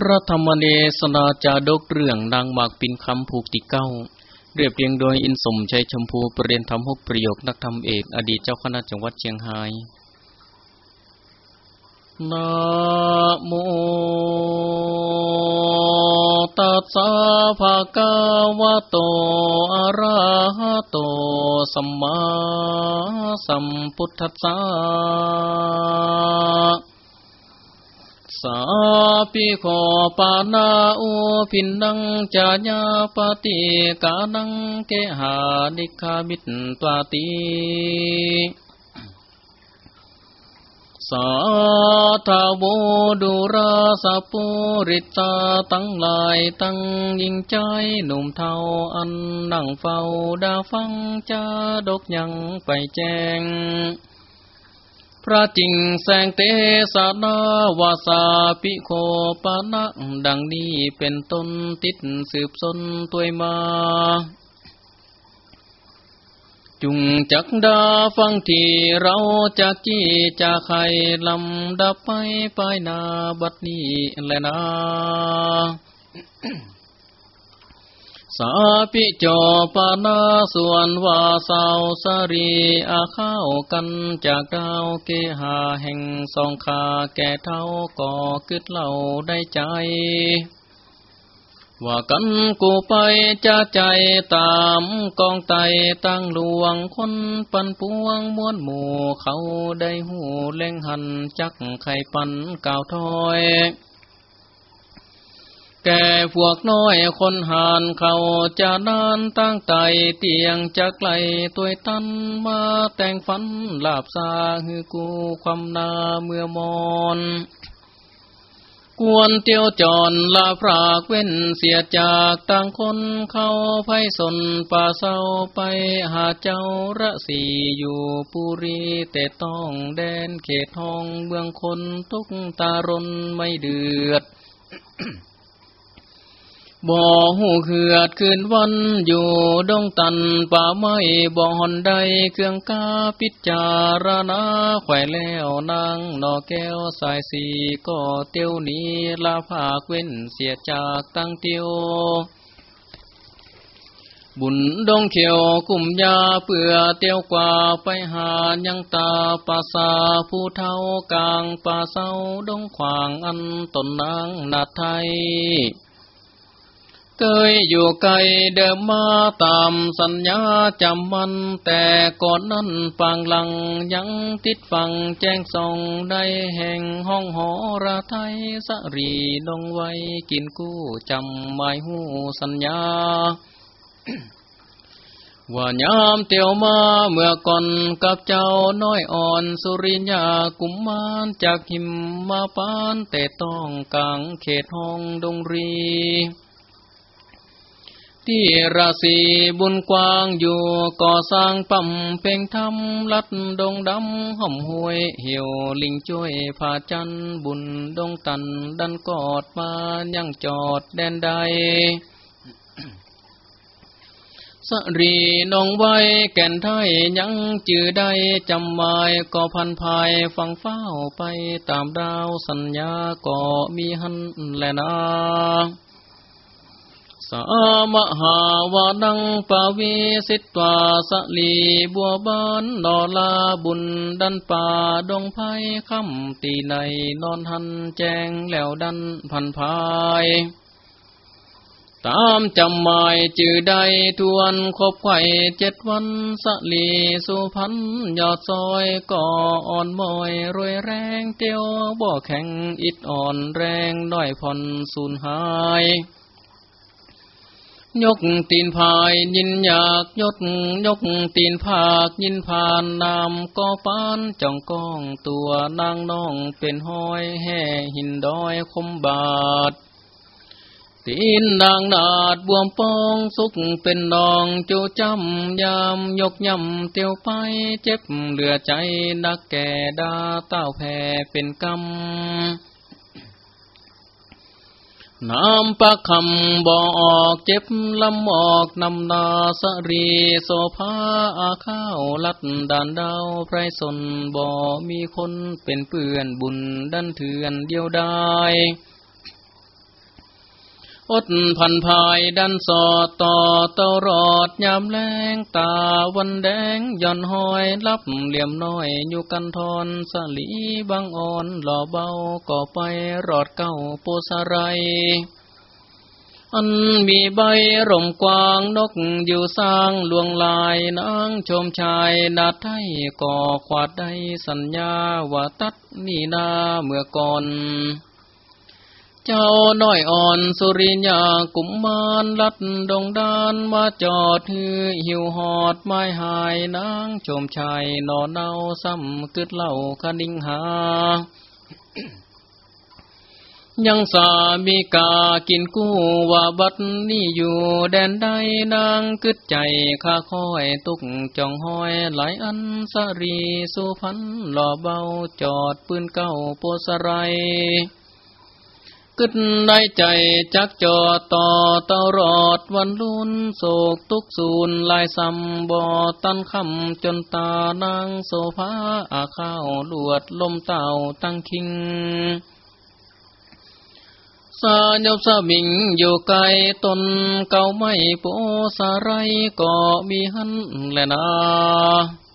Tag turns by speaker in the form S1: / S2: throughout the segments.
S1: พระธรรมเนศนาจาดกเรื่องนางหมากปินคำผูกติเก้า เรียบเรียงโดยอินสมชัยชมพูประเรียนธรรมหกประโยคนักธรรมเอกอดีตเจ้าคณะจังหวัดเชียงรายนะโมตัสสะภะคะวะโตอะระหะโตสัมมาสัมพุทธัสสะ สาปิโคปานาอุพินนังจาญาปฏิกานังเกหานิคามิตตวาติสาธาโวดุราสปุริตาตั้งลายตั้งยิงใจหนุ่มเทาอันนั่งเฝ้าดาฟังจาดกยังไปแจ้ง พระจิงแสงเตสนาวาสาปิโคปานะดังนี้เป็นต้นติดสืบสนตัวมา จุงจักดาฟังที่เราจากจี้จากใครลำดับไปไปนาบัดนี้แลยนะ สาปิจอปานาส่วนว่าสาวสรีอาข้าวกันจากดาวเกหาแห่งสองขาแก่เท่าก่อกึดเล่าได้ใจ ว่ากันกูไปจะใจตามกองไตตั้งหลวงคนปันปวงม้วนหมู่เขาได้หูเล่งหันจักไข่ปันก่าวถอย แก่พวกน้อยคนหานเขาจะนานตั้งไตเตียงจะไกลตัวตันมาแต่งฝันลาบซาฮือกูความนาเมื่อมอนกวนเตียวจอนลาพรากเว้นเสียจากต่างคนเข้าไพสนป่าเศร้าไปหาเจ้าระสีอยู่ปุรีแต่ต้องแดนเขตทองเมืองคนทุกตารนไม่เดือด บ่อหูเขือดคืนวันอยู่ดงตันป่าไม้บ่อหอนใดเครื่องกาพิจารณาแขวแล้วนางนอแก้วสายสีก็เตียวนี้ลาภาคเว้นเสียจากตั้งเตียวบุญดงเขียวกุ่มยาเปื่อเตียวกว่าไปหายังตาปาสาผู้เท่ากลางป่าเศร้าดงขวางอันตนนางนาไทย เคยอยู่ไกลเดิมมาตามสัญญาจำมัน แต่ก่อนนั้นปางหลังยังติดฟังแจ้งส่องได้แห่งห้องหอระไทยสรีลงไว้กินกู้จำหมายหูสัญญาว่ายามเตียวมาเมื่อก่อนกับเจ้าน้อยอ่อนสุริญญากุมมารจากหิมมาปานแต่ต้องกลางเขตห้องดงรี ที่ราศีบุญกว้างอยู่ก่อสร้างปั๊มเพ่งทำลัดดงดำห่อมห้วยเหี่ยวลิงช่วยผาจันบุญดงตันดันกอดมายังจอดแดนใดสรีนองไว้แก่นไทยยังจือได้จำหมายก็พันภายฟังเฝ้าไปตามดาวสัญญาก็มีหันแลนา สามหาวานังปาวิสิตวาสลีบัวบานนอลาบุญดันป่าดงไพคำตีในนอนหันแจงแล้วดันพันภายตามจำหมายจือใดทวนคบไข่เจ็ดวันสลีสุพันยอดซอยก่ออ่อนมอยรวยแรงเตียวบ่แข็งอิดอ่อนแรงด้อยผ่อนสูญหาย ยกตีนพายยินอยากยดยกตีนผากยินผ่านนามก็ปานจ้องก้องตัวนางน้องเป็นห้อยแห่หินดอยคมบาดตีนนางนาดบวมปองสุกเป็นนองจูจำยามยกย่ำเตียวไปเจ็บเหลือใจนักแก่ดาเต้าแผ่เป็นกำ น้ำปะคำบ่ออกเจ็บลำออกนำนาสรีโสภาอาข้าวลัดด่านดาวไพรสนบ่มีคนเป็นเปื่อนบุญดันเถื่อนเดียวได้ อดพันภายดันสอดต่อเต้ารอดยามแรงตาวันแดงย่อนหอยลับเหลี่ยมน้อยอยู่กันทอนสลีบางอ่อนหล่อเบาก่อไปรอดเก้าโปสไรอันมีใบร่มกวางนกอยู่สร้างลวงลายนางชมชายนาไทยก่อขวาดได้สัญญาว่าตัดนี่นาเมื่อก่อน เจ้าน้อยอ่อนสุริยากุมมารลัดดงดานมาจอดฮือหิวหอดไม้หายนางชมชายนอนเนาซ้ำกึดเล่าคนิ่งหา ยังสามีกากินกู้ว่าบัดนี้อยู่แดนใดนางกึดใจข้าคอยตุกจองห้อยหลายอันสรีสุพันหล่อเบาจอดปืนเก้าโปสไร กึดได้ใจจักจอต่อตลอดวันลุนโศกทุกสูนลายซ้ำบ่อตันคำจนตานางโซฟาอาข้าวลวดลมเต่าตั้งคิงสายบสมิงอยู่ไกลตนเก่าไม่โปสาไรก็มีหันแลนา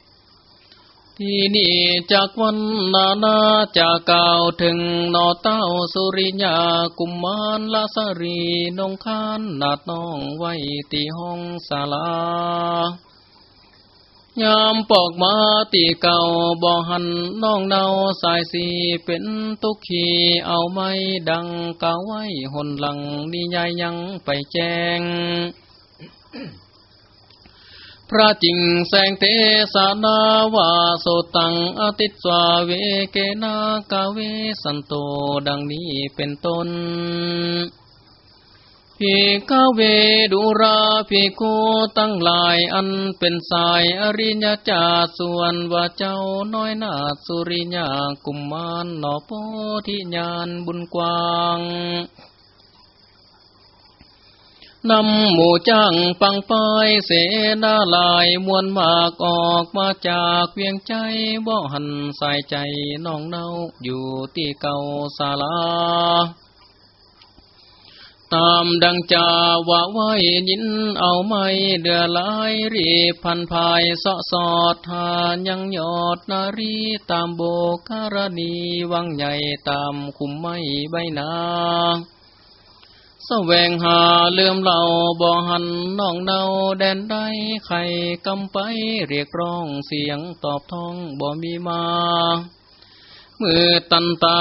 S1: ที่นี่จากวันนานาจากกล่าวถึงนอเต้าสุริยากุมมารลาสรีนงคานนาดน้องไว้ตีห้องศาลายามปอกมาตีเก่าบ่หันน้องเนาสายสีเป็นตุกขีเอาไม้ดังกาไว้หนหลังนิยายยังไปแจ้ง พระจิงแสงเทสานาวาโสตังอติสวาเวเกนากาเวสันโตดังนี้เป็นต้นพิกาเวดุราพิโกตั้งหลายอันเป็นสายอริญญาจาส่วนว่าเจ้าน้อยนาสุริญากุมมารนอโพธิญาณบุญกว้าง นำหมู่จ้างปังปายเสนาลายมวลมากออกมาจากเวียงใจบ่หันใส่ใจน้องเนาอยู่ที่เก่าศาลา ตามดังจาว่าไว้ยินเอาไม่เดือลายรีพันภายสะสอดทานยังยอดนารีตามโบกรณีวังใหญ่ตามคุมไม่ใบนา แสวงหาเลื่อมเหล่าบ่อหันน้องเนาแดนได้ไข่กำไปเรียกร้องเสียงตอบท้องบ่มีมามือตันตา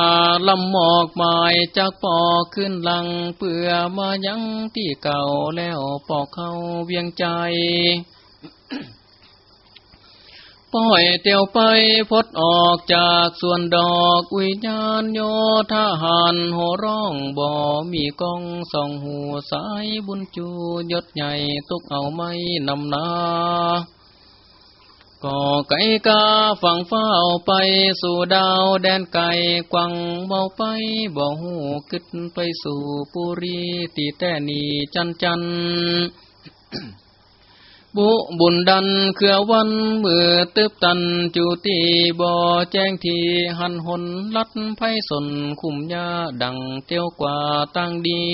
S1: ลำหมอกหมายจากปอกขึ้นหลังเปื่อมายังที่เก่าแล้วปอกเข้าเวียงใจ ปล่อยเตียวไปพดออกจากส่วนดอกวิญญาณโยทหารโหร้องบ่ มีกองสองหูสายบุญจูยศใหญ่ตุกเอาไม่นำนาก็ไก่กาฝั่งเฝ้าไปสู่ดาวแดนไก่กวังเบาไปบ่หูกึดไปสู่ปุรีตีแต่นีจันจัน บุบุญดันเคือวันเมื่อตึบตันจูตีบ่อแจ้งทีหันหนลัดไพสนคุมยาดังเตียวกว่าตั้งดี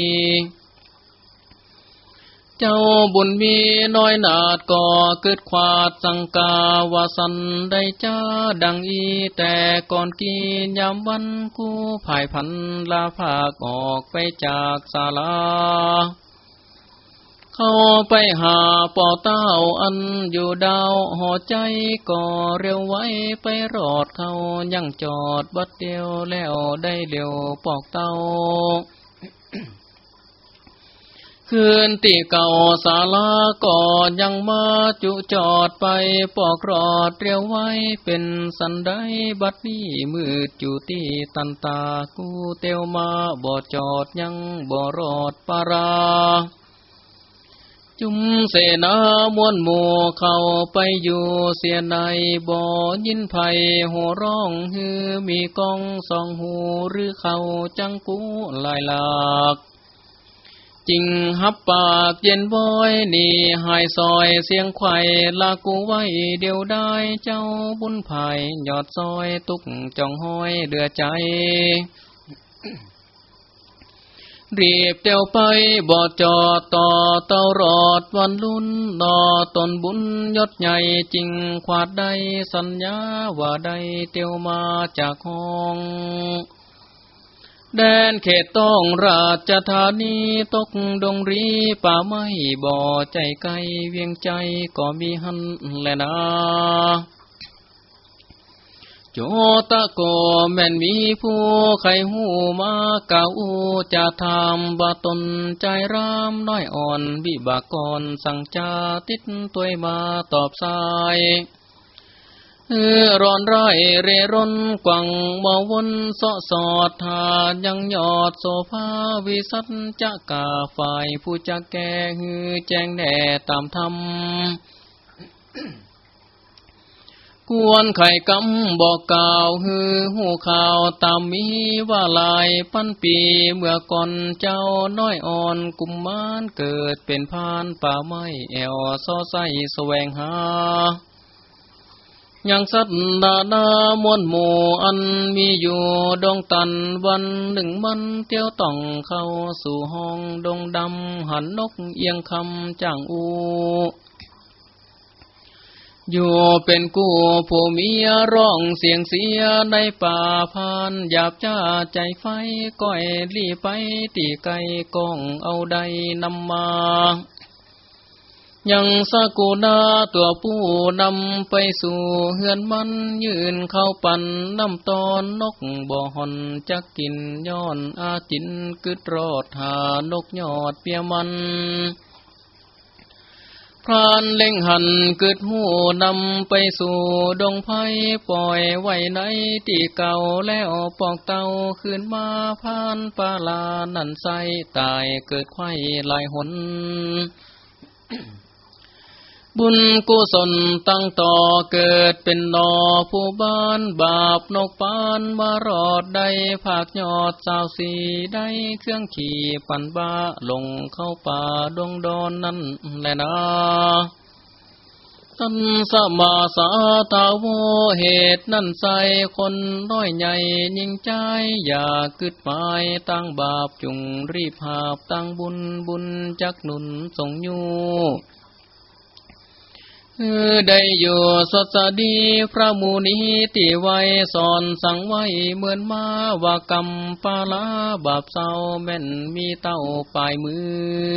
S1: เจ้าบุญมีน้อยนาดก่อเกิดขวาดสังกาวาสันได้จ้าดังอีแต่ก่อนกินยามวันกู้ภายพันลาภาคออกไปจากศาลา เข้าไปหาป่อเต้าอันอยู่ดาวหอใจก่อเร็วไว้ไปรอดเขายังจอดบัดเดียวแล้วได้เร็วปอกเต้าคืนตีเก่าสาลาก่อยังมาจุจอดไปปอกรอดเรียวไว้เป็นสันได้บัดนี้มืดจุตีตันตากูเตียวมาบ่จอดยังบ่รอดปารา จุมเสนามวนหมู่เข้าไปอยู่เสียในบ่อยินไผ่หัวร้องฮือมีกองสองหูหรือเขาจังกูลายหลากจิงฮับปากเย็นบอยนี่หายซอยเสียงไข่ลากูไว้เดียวได้เจ้าบุญไผ่หยอดซอยตุกจองห้อยเดือใจ รีบเตียวไปบอดจอดต่อเต้ารอดวันลุนนอตนบุญยศใหญ่จริงขวาดใดสัญญาว่าใดเตียวมาจากห้องแดนเขตต้องราชธานีตกดงรีป่าไม้บ่อใจไกลเวียงใจก็มีหันแลนะ โจตะโกแม่นมีผู้ใครหูมาเก่าจะทำบาตนใจรามน้อยอ่อนวิบากรสั่งจาติดตัวมาตอบสายเออร้อนร้ายเรร่นกวังมาวนสอสอดทายังยอดโซภาวิสัตจะกาฝ่ายผู้จะแก่ฮือแจ้งแน่ตามธรรม กวนไข่กำบอกกล่าวฮือหูข่าวตามมีว่าลายพันปีเมื่อก่อนเจ้าน้อยอ่อนกุมมานเกิดเป็นพานป่าไม้แอวซอไสแสวงหา ยังสัตดานามวนหมู่อันมีอยู่ดงตันวันหนึ่งมันเที่ยวต้องเข้าสู่ห้องดงดำหันนกเอียงคำจ้างอู อยู่เป็นกู้ผู้มีร้องเสียงเสียในป่าพานหยาบจ้าใจไฟก้อยรีไปตีไกกองเอาใดนำมา ยังสกุณาตัวผู้นำไปสู่เฮือนมันยืนเข้าปั่นน้ำตอนนกบ่หอนจักกินย้อนอาจินกึดรอดหานกยอดเปียมัน พรานเล่งหันกึดหูนำไปสู่ดงไผ่ปล่อยไว้ในที่เก่าแล้วปอกเตาขึ้นมาพานปาลานันใสตายเกิดไข่ลายหน บุญกุศลตั้งต่อเกิดเป็นนอผู้บ้านบาปนกปานมารอดได้ภาคยอดสาวสีได้เครื่องขี่ปันบ้าลงเข้าป่าดงดอนนั่นแหละนะตันสมาสาตาโวเหตุนั่นใสคนน้อยใหญ่ยิ่งใจ อย่ากึดหมายตั้งบาปจุงรีบหาบตั้งบุญบุญจักหนุนส่งยู ได้อยู่สดสดีพระมูนีติไว้สอนสั่งไว้เหมือนมาว่ากรรมปาลาบาปเศร้าแม่นมีเต้าปลายมือ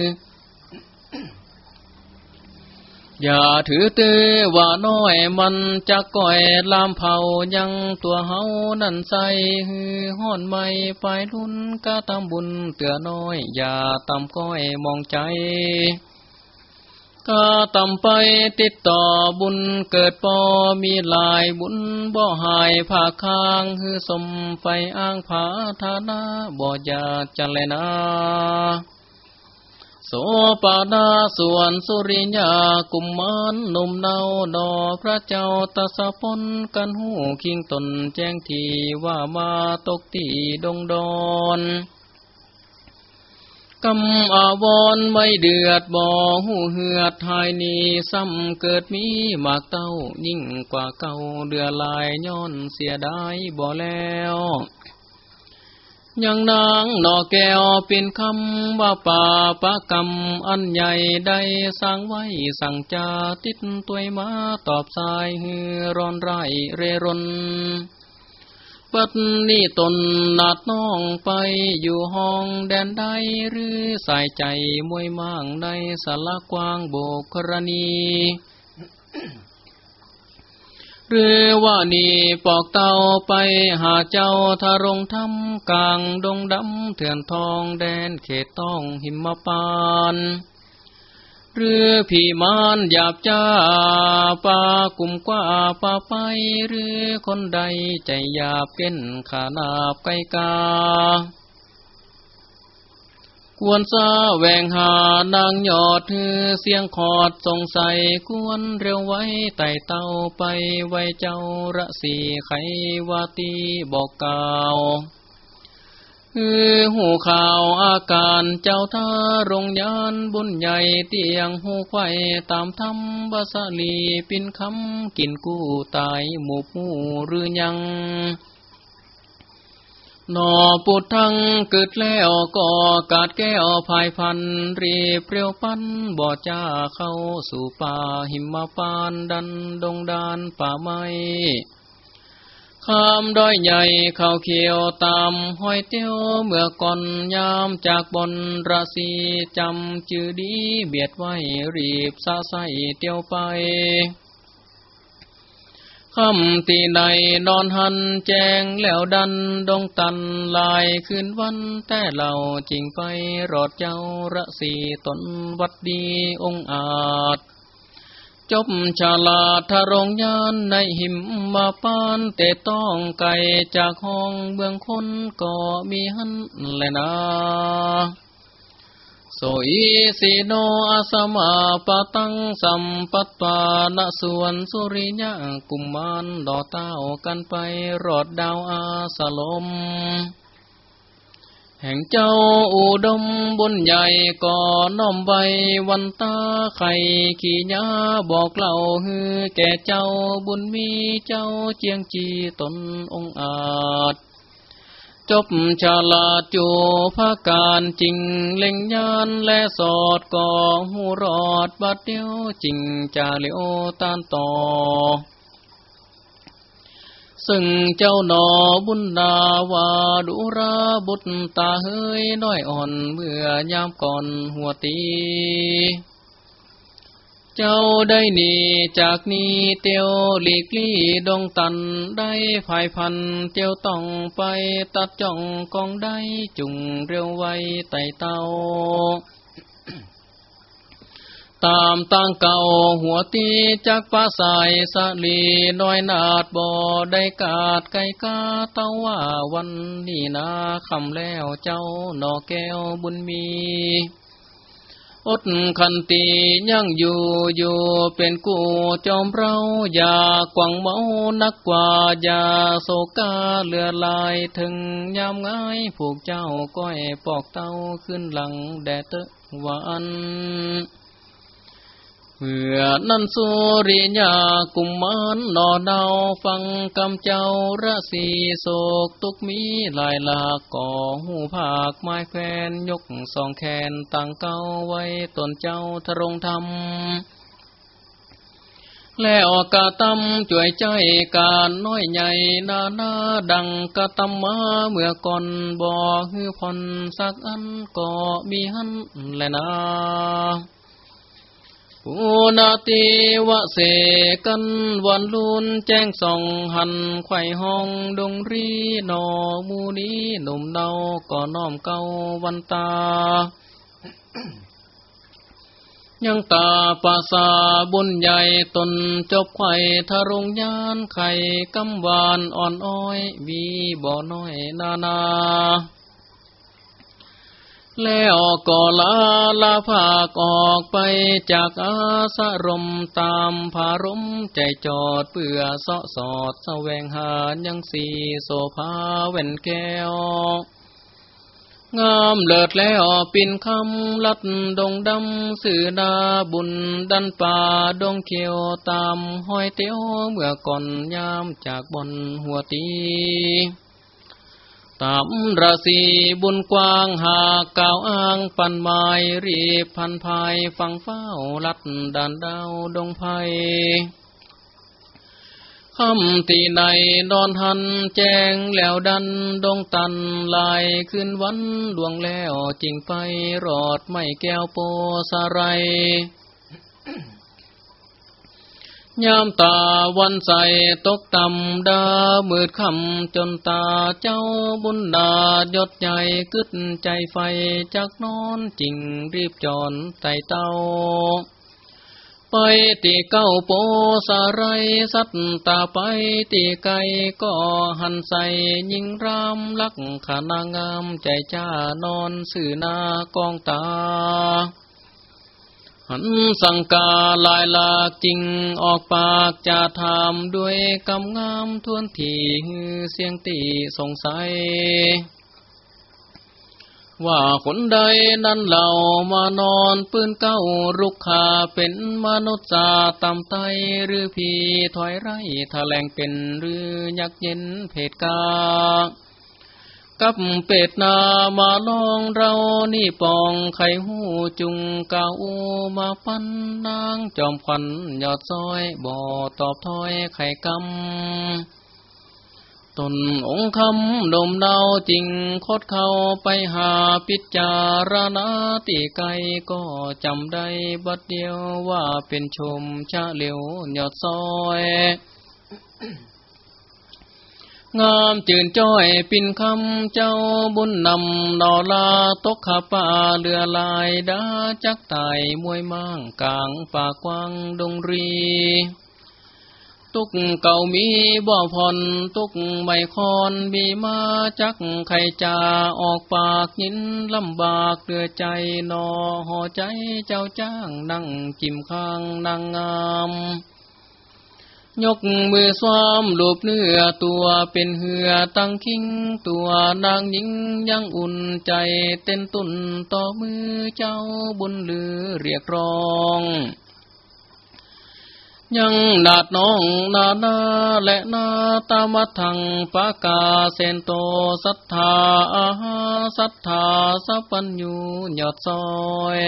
S1: อย่าถือตือว่าน้อยมันจะก่อยลามเผายังตัวเฮานั่นใส่ฮือห้อนไม่ไปลุนก็ตามบุญเตือน้อย อย่าตามก้อยมองใจ ก็ตำไปติดต่อบุญเกิดปอมีลายบุญบ่หายภาคางคือสมไฟอ้างผาธานาบ่อยาจันเลนาโสปาดาส่วนสุริยากุมมานนุ่มเนาดอพระเจ้าตะสะพนกันหูคิงตนแจ้งทีว่ามาตกตีดงดอน กำอาวรไม่เดือดบ่อหูเหือดทายนีซ้ำเกิดมีหมากเต้ายิ่งกว่าเก่าเดือลายย้อนเสียดายบ่แล้วยังนางนอแก้วเป็นคำว่าป่าปะกรรมอันใหญ่ได้สร้างไว้สั่งจาติดตัวมาตอบสายเฮือร้อนไรเรรน ปัดนี้ตนนาดน้องไปอยู่ห้องแดนใดหรือใส่ใจมวยมั่งในสารกว้างโบกรณี หรือว่านี่ปอกเตาไปหาเจ้าทารงทำกลางดงดำเถื่อนทองแดนเขตต้องหิมปาน หรือผีมานหยาบจ้าปากุมกว่าปาไปหรือคนใดใจหยาบเป็นขานาบไกกากวนซาแหวงหานางยอดถือเสียงขอดสงสัยกวนเร็วไว้ไต่เต้าไปไว้เจ้าระสีไขวาตีบอกกล่าว คือหูข่าวอาการเจ้าท่ารงยานบุญใหญ่เตียงหูไข่ตามธรรมบาสลีปินคำกินกู้ตายหมู่ผู้หรือยังนอปุดทั้งเกิดแล้วก็กาดแก้วภายพันรีเปรียวปั้นบ่อจ้าเข้าสู่ป่าหิมปานดันดงดานป่าไม้ ข้ามด้อยใหญ่เข้าเขียวตามห้อยเตี้ยวเมื่อก่อนยามจากบนราศีจำจือดีเบียดไว้รีบซาใสเตียวไปคำตีในนอนหันแจงแล้วดันดงตันลายคืนวันแต่เหล่าจริงไปรอดเจ้าระสีตนวัดดีองอาจ จบฉลาดทะรงยานในหิมมาปานแต่ต้องไกลจากห้องเบื้องคนก็มีหันแลยนะโสอิสิโนอาสมาปตังสัมปัตปานส่วนสุริยะกุมมานดอเต้ากันไปรอดดาวอาสลม แห่งเจ้าอุดมบนใหญ่ก่อน้อมใบวันตาไข่ขี่ยาบอกเล่าฮือแก่เจ้าบุญมีเจ้าเจียงจีตนองอาจ จบฉลาดจูภาการจริงเล็งยานและสอดก่อหูรอดบัดเดียวจริงจะเลียวตานต่อ ซึ่งเจ้าหนอบุญดาวาดุราบุตรตาเฮยน้อยอ่อนเมื่อยามก่อนหัวตี เจ้าได้หนีจากนี้เตียวหลีกลี่ดงตันได้ภายพันเตียวต้องไปตัดจ่องกองได้จุงเร็วไวไต่เต้า ตามตั้งเก่าหัวตีจากป้าใสาสลีน้อยนาดบ่อได้กาดไก่กาเต้าว่าวันนี้นาคำแล้วเจ้าหนอแก้วบุญมีอดคันตียังอยู่อยู่เป็นกูจอมเราอย่ากวังเมานักกว่าอย่าโศกาเลือลายถึงยามง่ายผูกเจ้าก้อยปอกเต้าขึ้นหลังแดดตะวัน เมื่อนั้นสุริยากุมมานนอดาฟังกำเจ้าระสีโศกตุกมีลายลากก่อหูภาคไม้แควนยกสองแขนตั้งเก้าไว้ตนเจ้าทรงธรรมแล้วกะตำจ่วยใจการน้อยใหญ่นานาดังกะตำมาเมื่อก่อนบ่ฮือพอนสักอันก็มีหันและนะ อุนาติวะเสกันวันลุนแจ้งส่องหันไข่ห้องดงรีนอมูนีหนุ่มเดาก็น้อมเก้าวันตา ยังตาปาสาบุญใหญ่ตนจบไข่ทารงยานไข่กำวานอ่อนอ้อย วีบ่อน้อยนานา แล้วก็ลาลาภาคออกไปจากอาสรมตามผารมใจจอดเปื่อเสาะสอดแสวงหายังสีโสภาเว่นแก้ว งามเลิศแล้วปินคำลัดดงดำสื่อดาบุญดันป่าดงเขียวตามห้อยเตียวเมื่อก่อนยามจากบนหัวตี ตามราศีบุญกว้างหากก่าวอ้างปันไม้รีบพันภายฟังเฝ้าลัดด่านดาวดงไพคำตีในนอนหันแจ้งแล้วดันดงตันลายขึ้นวันดวงแล้วจริงไปรอดไม่แก้วโปสไร ยามตาวันใสตกต่ำดามืดคำจนตาเจ้าบุญดายศใหญ่กึดใจไฟจากนอนจริงรีบจอนไต่เต้า ไปตีเก้าโปสาไรสัตตาไปตีไก่ก็หันใสยิงรามลักขานางามใจจ้านอนสื่อนากองตา หันสังกาลายลากจริงออกปากจะถามด้วยกำงามทวนทีเสียงตีสงสัย ว่าคนใดนั้นเหล่ามานอนปืนเก้ารุกขาเป็นมนุษย์จาตำไตหรือพีถอยไรแถลงเป็นหรือยักเย็นเพศกา กับเป็ดนามาลองเรานี่ปองไข่หูจุงกาอูมาปันนางจอมควันยอดซอยบ่อตอบถอยไข่กำตนองคำดมดาวจริงคดเข้าไปหาปิจารณาตีไกก็จำได้บัดเดียวว่าเป็นชมชาเหลียวยอดซอย งามจื่นจ้อยปินคำเจ้าบุญนำนอลาตกขาป่าเรือลายดาจักไตมวยมั่งกลางป่ากว้างดงรี ตุกเก่ามีบ่อผ่อนตุกไม่คอนมีมาจักไข่จาออกปากยินลำบากเดือใจนอห่อใจเจ้าจ้างนั่งจิมข้างนางงาม ยกมือซ้อมลูบเนื้อตัวเป็นเหือตั้งคิงตัวนางหญิงยังอุ่นใจเต้นตุนต่อมือเจ้าบุญลือเรียกร้อง ยังนาดน้องนานาและนาตามัทังปากาเซนโตสัทธาอาหาสัทธาสัปัญญูยอดซอย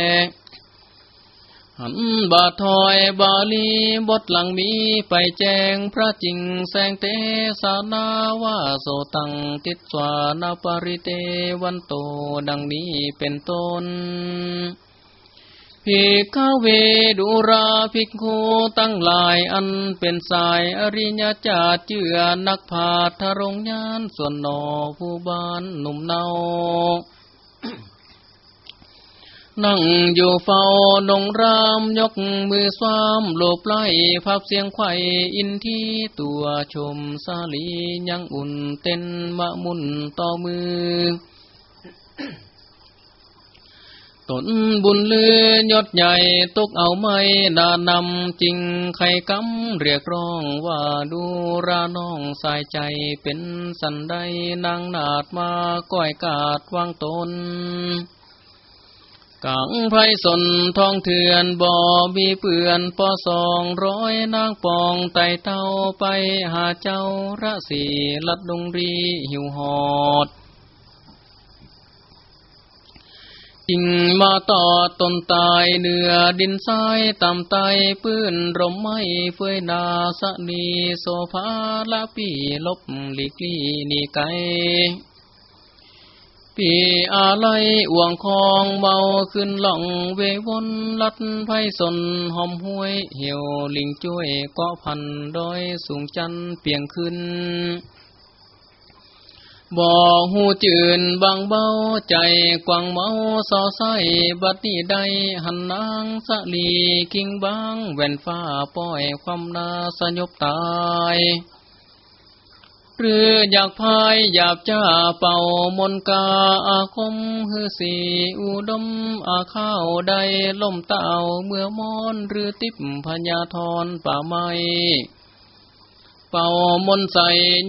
S1: หันบาทอยบาลีบทหลังมีไปแจ้งพระจริงแสงเตสานาวาโสตังติดสวานาปริเตวันโตดังนี้เป็นต้นภิกขเวดุราภิกขุตั้งหลายอันเป็นสายอริยจาเจือนักพาทรงยานส่วนนอผู้บ้านหนุ่มเนา นั่งอยู่เฝ้านงรามยกมือสวามโลบไล่ภาพเสียงไข่อินที่ตัวชมสาลียังอุ่นเต้นมะมุนต่อมือ ตนบุญเลือยดใหญ่ตกเอาไม่ดานำจริงใครกำเรียกร้องว่าดูราน้องสายใจเป็นสันใดนางนาดมาก้อยกาดวางตน กังไพสนทองเถื่อนบ่อมีเปื่อนปอสองร้อยนางปองไต่เต้าไปหาเจ้าระสีลัดดงรีหิวหอดจิงมาต่อตนตายเหนือดินทรายต่ำไตปื้นรมไม่เฟยนาสนีโซฟาละปีลบหลีกลีนีไก ปีอะไรอ่วงคองเบาขึ้นหล่องเววนลัดไพสนหอมห้วยเหี่ยวลิงจ้วยเกาะพันดอยสูงจันเปียงขึ้นบ่หูจืนบางเบาใจกวางเมาสอใสบัดนี้ใดหันนางสะลีคิงบางแว่นฟ้าป้อยความนาสยบตาย หรืออยากพายหยาบจ้าเป่ามนกาอาคมฮือสีอุดมอาข้าวใดล่มเต่าเมื่อมอนหรือติบพญาทรป่าไม้เป่ามนใส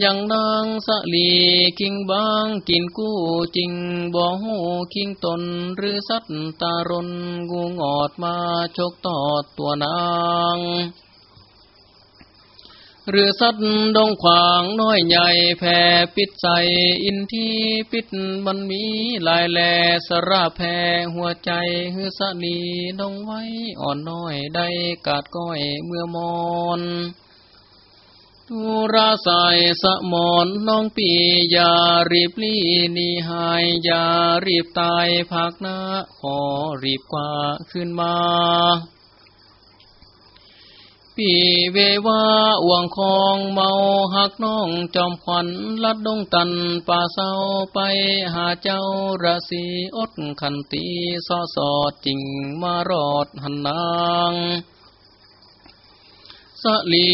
S1: ยังนางสะลีคิงบางกินกู้จริงบ่หูคิงตนหรือสัตตารนงูงอดมาชกตอดตัวนาง หรือสัตว์ดงขวางน้อยใหญ่แผ่ปิดใสอินทีปิดมันมีลายแลสระแผ่หัวใจฮือสนีดงไว้อ่อนน้อยได้กาดก้อยเมื่อมอนทุราสายสะมอนน้องปีอย่ารีบลีนีหายอย่ารีบตายภาคหน้าขอรีบกว่าขึ้นมา ปีเววาอวงคองเมาหักน้องจอมขวัญลัดดงตันป่าเศร้าไปหาเจ้าราศีอดขันตีซอสอดจริงมารอดหันนางสลี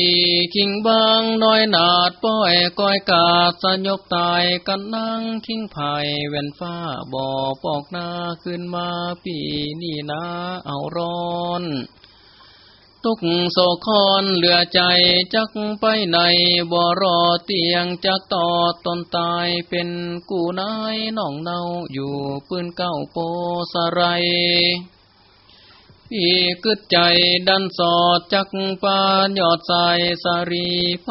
S1: คิงบางน้อยนาดป้อยก้อยกาดสยบตายกันนั่งคิงไผ่แว่นฟ้าบ่อปอกหน้าขึ้นมาปีนี่นาเอาร้อน ทุกโศคอนเหลือใจจักไปในบ่รอเตียงจักต่อตนตายเป็นกูนายน้องเนาอยู่ปืนเก้าโปสไรพี่กึดใจดันสอดจักปานยอดใสสารีไฟ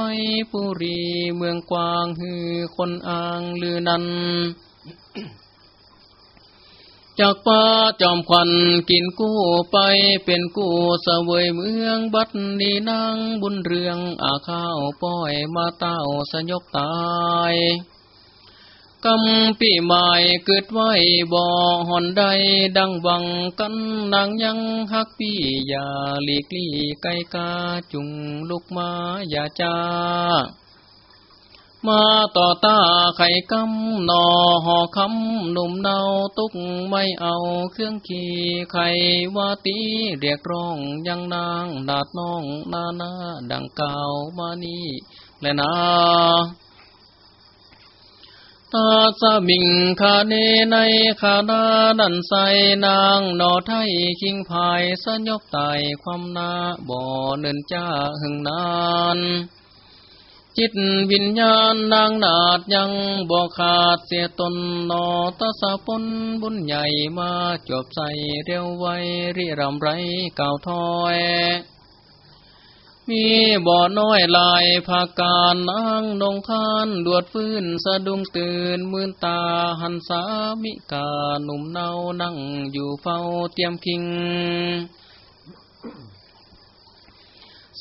S1: ปุรีเมืองกวางฮือคนอ่างลือนัน จากป้าจอมควันกินกู้ไปเป็นกู้เสวยเมืองบัดนี้นางบุญเรืองอาข้าวป้อยมาเต้าสยกตายกำปีใหมายเกิดไว้บ่อหอนใดดังวังกันนางยังฮักพี่อย่าหลีกลี่ไกกาจุงลุกมาอย่าจ้า มาต่อตาไข่กำนอห่อคำหนุ่มเนาตุกไม่เอาเครื่องขี่ไข่วาตีเรียกร้องยังนางดาดน้องนานาดังเก่ามานี่และนาตาสมิงคาเนในขานาดันใสนางนอไทยคิงพายสยกไตความนาบ่อเนินจ้าหึงนาน จิตวิญญาณนางนาดยังบ่ขาดเสียตนนอตสะปนบุญใหญ่มาจบใส่เร็วไวริรำไรเก่าถอยมีบ่อน้อยลายภาการนางนงคานดวดฟื้นสะดุ้งตื่นมืนตาหันสามิกาหนุ่มเนานั่งอยู่เฝ้าเตรียมคิง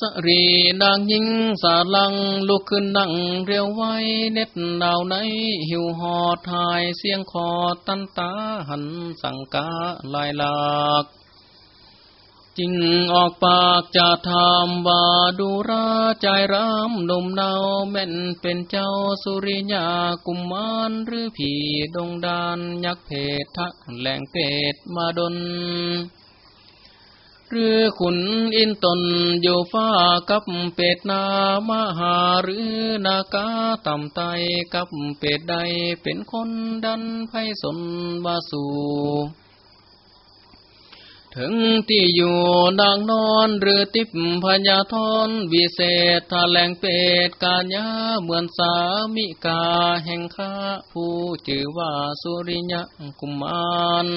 S1: สรีนางยิงสาลังลุกขึ้นนั่งเรียวไว้เน็ดดาวในหิวหอดหายเสียงคอตันตาหันสังกาลายหลากจิงออกปากจะทำว่าดูราใจรำนมเนาแม่นเป็นเจ้าสุริยากุมมารหรือผีดงดานยักเพศทักแหลงเป็ดมาดน หรือขุนอินตนอยู่ฟ้ากับเป็ดนามหาหรือนากาต่ำไตกับเป็ดใดเป็นคนดันไพสนบาสูถึงที่อยู่นางนอนหรือติบพญาทอนวิเศษทาแหลงเป็ดกาญาเหมือนสามิกาแห่งข้าผู้ชื่อว่าสุริยะกุมาร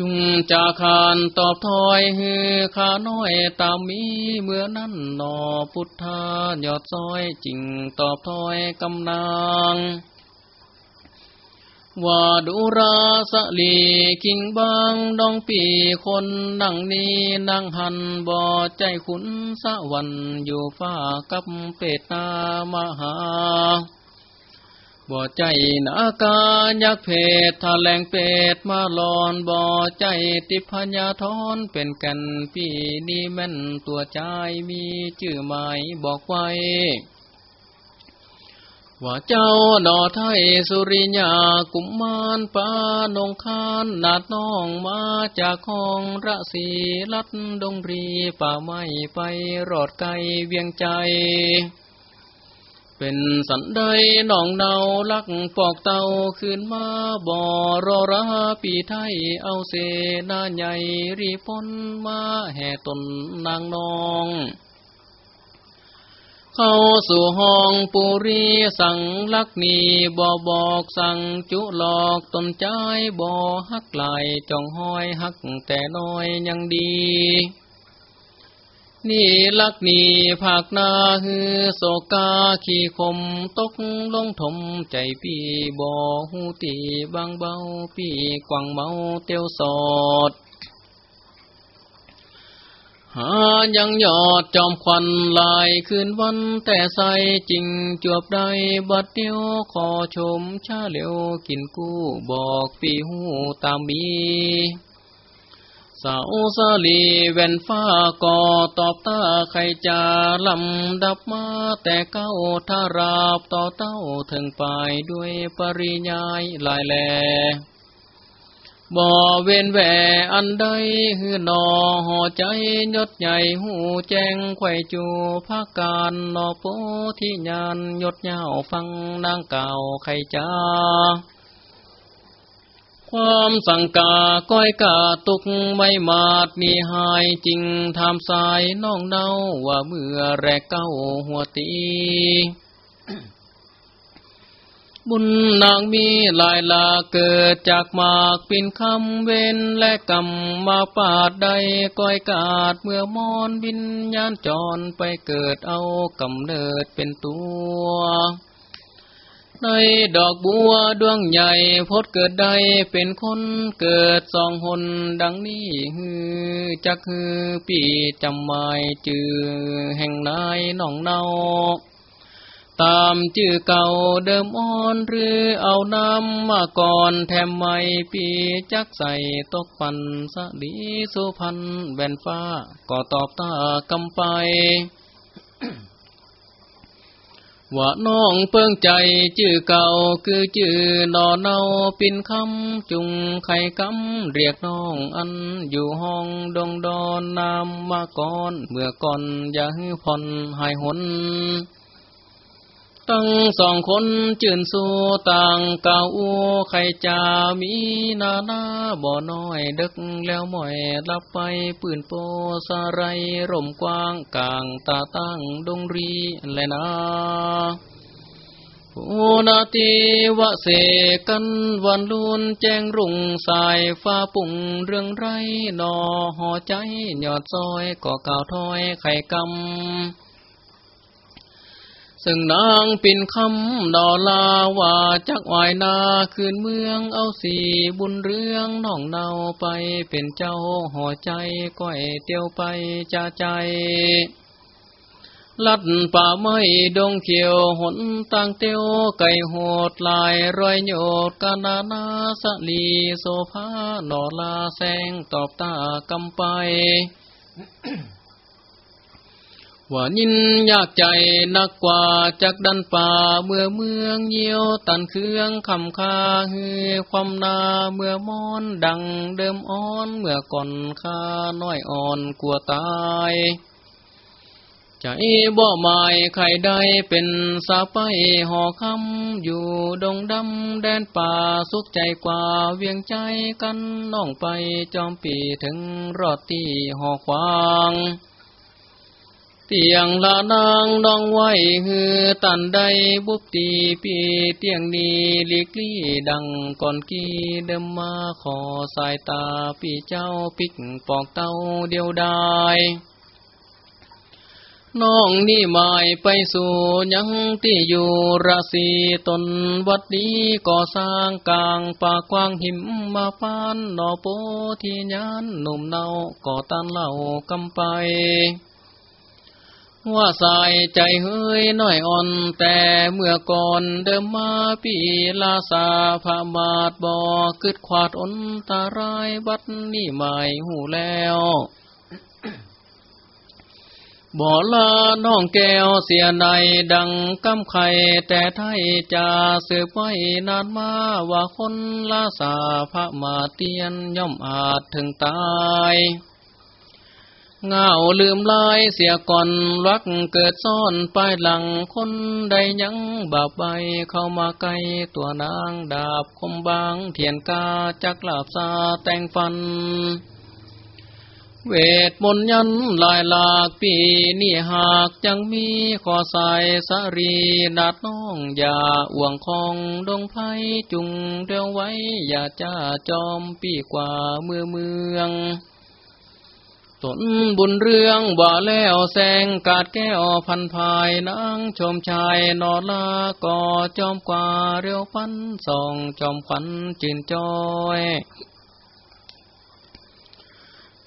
S1: จุงจาคานตอบถอยฮือขาน้อยตามมีเมื่อนั้นนอพุทธายอดซอยจริงตอบถอยกำนางว่าดุราสลีคิงบางดองปีคนนั่งนี้นั่งหันบ่อใจขุนสะวันอยู่ฟ้ากับเป็ดนามหา บ่ใจนากายักเพศทาแลงเป็ดมาลอนบ่ใจติพญาทอนเป็นกันพี่นี่แม่นตัวใจมีชื่อหมายบอกไว้ ว่าเจ้าหนอไทยสุริยากุมมารปานงคานนาดน้องมาจากห้องระสีลัดดงรีป่าไม้ไปรอดไกลเวียงใจ เป็นสันใดน้องเนาลักปอกเตาขึ้นมาบ่อรอราปีไทยเอาเสนาใหญ่รีพ้นมาแห่ตนนางนองเข้าสู่ห้องปุรีสั่งลักนีบ่อบอกสั่งจุหลอกตนใจบ่อฮักไหลจองห้อยฮักแต่น้อยยังดี นี่ลักนีภาคนาฮือโศกาขี่คมตกลงถมใจพี่บ่หูตีบางเบาพี่กวางเมาเตียวสอด หายังยอดจอมควันลายคืนวันแต่ใสจริงจวบได้บัดเดียวขอชมชาเหลวกินกู้บอกพี่หูตามมี สาวสาลีแว่นฟ้าก่อตอบตาใครจะลำดับมาแต่เก้าทาราบต่อเต้าถึงไปด้วยปริยายลายแลบ่เว้นแหวอันใดหือนอห่อใจยศใหญ่หูแจ้งไข่จูภาการนอโปที่ยานยศยาวฟังนางเก่าไข่จ้า ความสังกาก้อยกาตุกไม่มาดมีหายจริงทำสายน้องเนาว่าเมื่อแรกเก้าหัวตี บุญนางมีลายลาเกิดจากมากปินคำเว้นและกรรมมาปาดใดก้อยกาดเมื่อมอนบินยานจรไปเกิดเอากำเนิดเป็นตัว ในดอกบัวดวงใหญ่พดเกิดใดเป็นคนเกิดสองหนดังนี้ฮือจักฮือปีจำหมายจือแห่งนายน้องเนา ตามชื่อเก่าเดิมอ่อนหรือเอาน้ำมาก่อนแถมไม่ปีจักใส่ตกปันสะดีสุพันแวนฟ้าก็ตอบตากำไป ว่าน้องเพิ่งใจชื่อเก่าคือชื่อนอเนาปินคำจุงไข่กำเรียกน้องอันอยู่ห้องดงดอนนามมาก่อนเมื่อก่อนอย่าให้ผ่อนหายหน ตั้งสองคนจื่นสู่ต่างเก่าใครจะมีนาหน้าบ่อน้อยดึกแล้วหม่อยลับไปปืนโปสาไรร่มกว้างกลางตาตั้งดงรีแลนะผู้นาทีวะเสกันวันลุนแจ้งรุ่งสายฟ้าปุ่งเรื่องไรนอหอใจ หยอดซอยก่อก่าวถอยไข่กำ ซึ่งนางปินคำดอลาว่าจักวายนาคืนเมืองเอาสีบุญเรื่องน้องเนาไปเป็นเจ้าห่อใจก้อยเตียวไปจ่าใจ ลัดป่าไม้ดงเขียวหนต่างเตียวไก่โหดลายรอยโยดกานานาสลีโซภาหนอลาแสงตอบตากำไป ว่านินยากใจนักกว่าจักดันป่าเมื่อเมืองเยี่ยวตันเครื่องคำคาเฮือความนาเมื่อมอนดังเดิมอ่อนเมื่อก่อนคาน้อยอ่อนกลัวตายใจบ่หมายใครได้เป็นสาไปห่อคำอยู่ดงดำแดนป่าสุขใจกว่าเวียงใจกันน้องไปจอมปีถึงรอดที่ห่อควาง เตียงละนางดองไว้ฮือตันใดบุบตีปีเตียงนี้ลีกลี่ดังก่อนกี้เดิมมาขอสายตาปีเจ้าปิกปอกเต้าเดียวดายน้องนี่หมายไปสู่ยังที่อยู่ราศีตนวัดดีก่อสร้างกลางป่ากว้างหิมมาปานนอโปที่ยานหนุ่มเนาก่อตันเล่ากำไป ว่าสายใจเฮ้ยน้อยอ่อน แต่เมื่อก่อนเดิมมาปีลาสาพามาดบอกึดขวาดอนตารายบัดนี่หมายหูแล้วบ่ลาน้องแก้วเสียในดังกำไข่แต่ไทยจะสืบไว้นานมาว่าคนลาสาพระมาเตียนย่อมอาจถึงตาย เงาลืมลายเสียก่อนรักเกิดซ่อนปลายหลังคนใดยังบาปใบเข้ามาไกลตัวนางดาบคมบางเทียนกาจักลาบซาแต่งฟัน เวทมนต์ยันลายหลากปีนี่หากยังมีขอสายสรีนาดน้องอย่าอ่วงคองดงไพจุงเดียวไว้อย่าจ้าจอมปีกว่าเมือเมือง ตนบุญเรื่องบ่าแล้วแสงกาดแก้วพันภายนางชมชายนอลาก่อจอมกว่าเรียวพันส่องจอมขวัญจืนจอย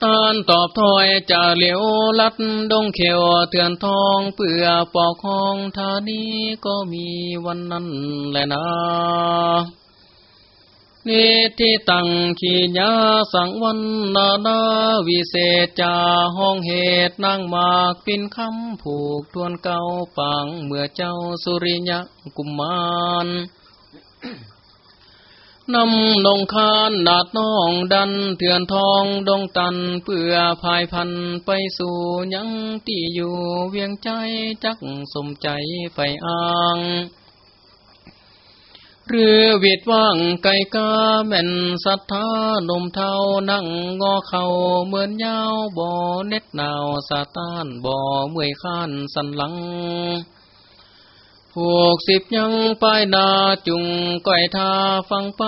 S1: ตานตอบถอยจะเหลียวลัดดงเขียวเถื่อนทองเปื่อปอกห้องทานี้ก็มีวันนั้นแหละนะ นิทิตังขีญาสังวันนานาวิเศษจาห้องเหตุนางมากปินคำผูกทวนเก่าปังเมื่อเจ้าสุริยะกุมมารนำนงคานดาดน้องดันเถื่อนทองดงตันเพื่อภายพันไปสู่ยังที่อยู่เวียงใจจักสมใจไฟอ้าง เรือเวียดว่างไก่กาแม่นศรัทธานมเทานั่งงอเข่าเหมือนยาวบ่อเน็ดหนาวสาตานบ่อเมื่อยข้านสันหลังผูกสิบยังป้ายนาจุงก้อยทาฟังไป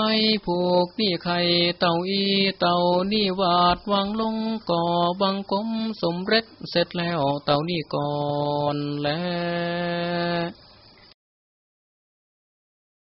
S1: ผูกนี่ไข่เต่าอีเต่านี่วาดวางลงก่อบังกลมสมเร็จเสร็จแล้วเต่านี่ก่อนแล้ว